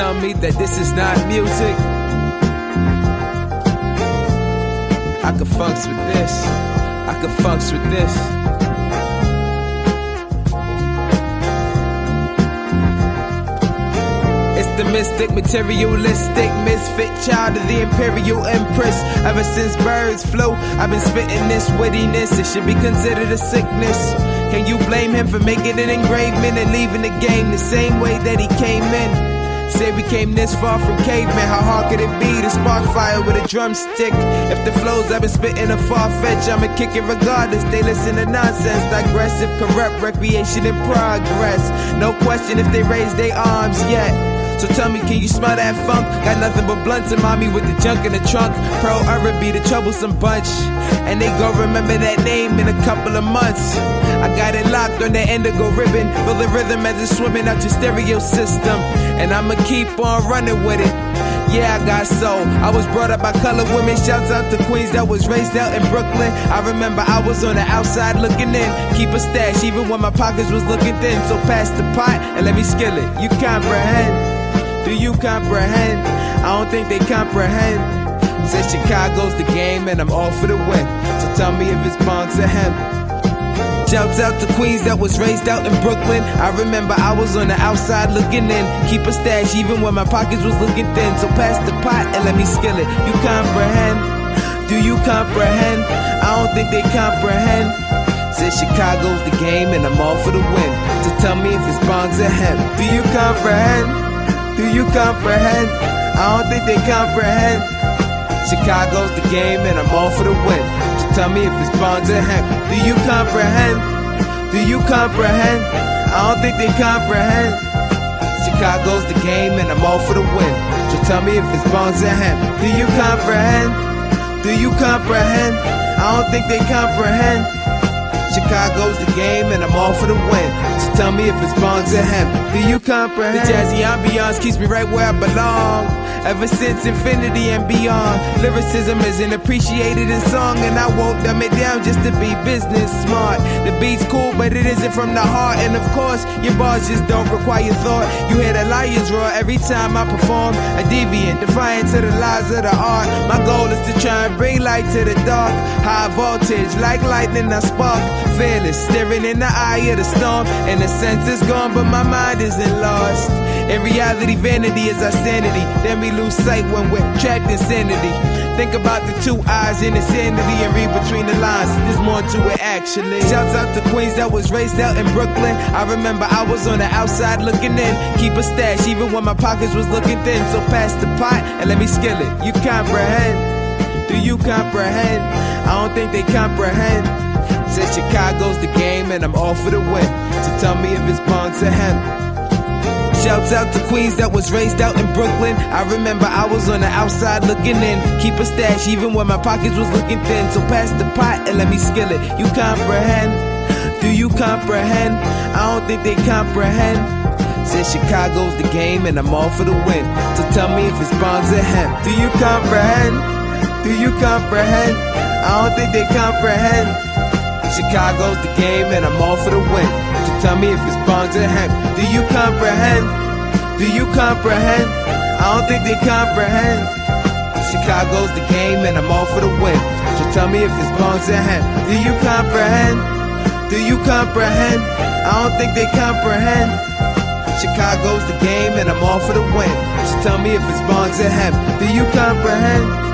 tell me that this is not music. I could funks with this. I could funks with this. It's the mystic, materialistic, misfit child of the imperial empress. Ever since birds flew, I've been spitting this wittiness. It should be considered a sickness. Can you blame him for making an engravement and leaving the game the same way that he came in? Say we came this far from cavemen, how hard could it be to spark fire with a drumstick? If the flows I've been spitting are far fetched, I'ma kick it regardless. They listen to nonsense, digressive, corrupt recreation in progress. No question if they raise their arms yet. So tell me, can you smell that funk? Got nothing but blunts and mommy with the junk in the trunk. Pro Era be the troublesome bunch. And they gon' remember that name in a couple of months. I got it locked on the indigo ribbon. Feel the rhythm as it's swimming out your stereo system. And I'ma keep on running with it. Yeah, I got soul. I was brought up by colored women. Shouts out to Queens that was raised out in Brooklyn. I remember I was on the outside looking in. Keep a stash even when my pockets was looking thin. So pass the pot and let me skill it. You comprehend? Do you comprehend? I don't think they comprehend. Said Chicago's the game and I'm all for the win. So tell me if it's bongs or hemp. Shouts out to Queens that was raised out in Brooklyn. I remember I was on the outside looking in. Keep a stash even when my pockets was looking thin. So pass the pot and let me skill it. You comprehend? Do you comprehend? I don't think they comprehend. Said Chicago's the game and I'm all for the win. So tell me if it's bongs or hemp. Do you comprehend? Do you comprehend? I don't think they comprehend. Chicago's the game and I'm all for the win. Tell me if it's bonds or hemp. Do you comprehend? Do you comprehend? I don't think they comprehend. Chicago's the game and I'm all for the win. So tell me if it's bonds or hemp. Do you comprehend? Do you comprehend? I don't think they comprehend. Chicago's the game and I'm all for the win. So tell me if it's bongs or hemp. Do you comprehend? The jazzy ambiance keeps me right where I belong. Ever since infinity and beyond, lyricism isn't appreciated in song, and I won't dumb it down just to be business smart. The beat's cool, but it isn't from the heart, and of course, your bars just don't require thought. You hear the lions roar every time I perform. A deviant, defiant to the lies of the art. My goal is to try and bring light to the dark. High voltage, like lightning, I spark. Staring in the eye of the storm. And the sense is gone, but my mind isn't lost. In reality, vanity is our sanity. Then we lose sight when we're trapped in sanity. Think about the two eyes in insanity and read between the lines. There's more to it actually. Shouts out to Queens that was raised out in Brooklyn. I remember I was on the outside looking in. Keep a stash even when my pockets was looking thin. So pass the pot and let me skill it. You comprehend? Do you comprehend? I don't think they comprehend. Said Chicago's the game and I'm all for the win. So tell me if it's bongs or hemp. Shouts out to Queens that was raised out in Brooklyn. I remember I was on the outside looking in. Keep a stash even when my pockets was looking thin. So pass the pot and let me skill it. You comprehend? Do you comprehend? I don't think they comprehend. Said Chicago's the game and I'm all for the win. So tell me if it's bongs or hemp. Do you comprehend? Do you comprehend? I don't think they comprehend. Chicago's the game and I'm all for the win. So tell me if it's bongs or hemp. Do you comprehend? Do you comprehend? I don't think they comprehend. Chicago's the game and I'm all for the win. So tell me if it's bongs or hemp. Do you comprehend? Do you comprehend? I don't think they comprehend. Chicago's the game and I'm all for the win. So tell me if it's bongs or hemp. Do you comprehend?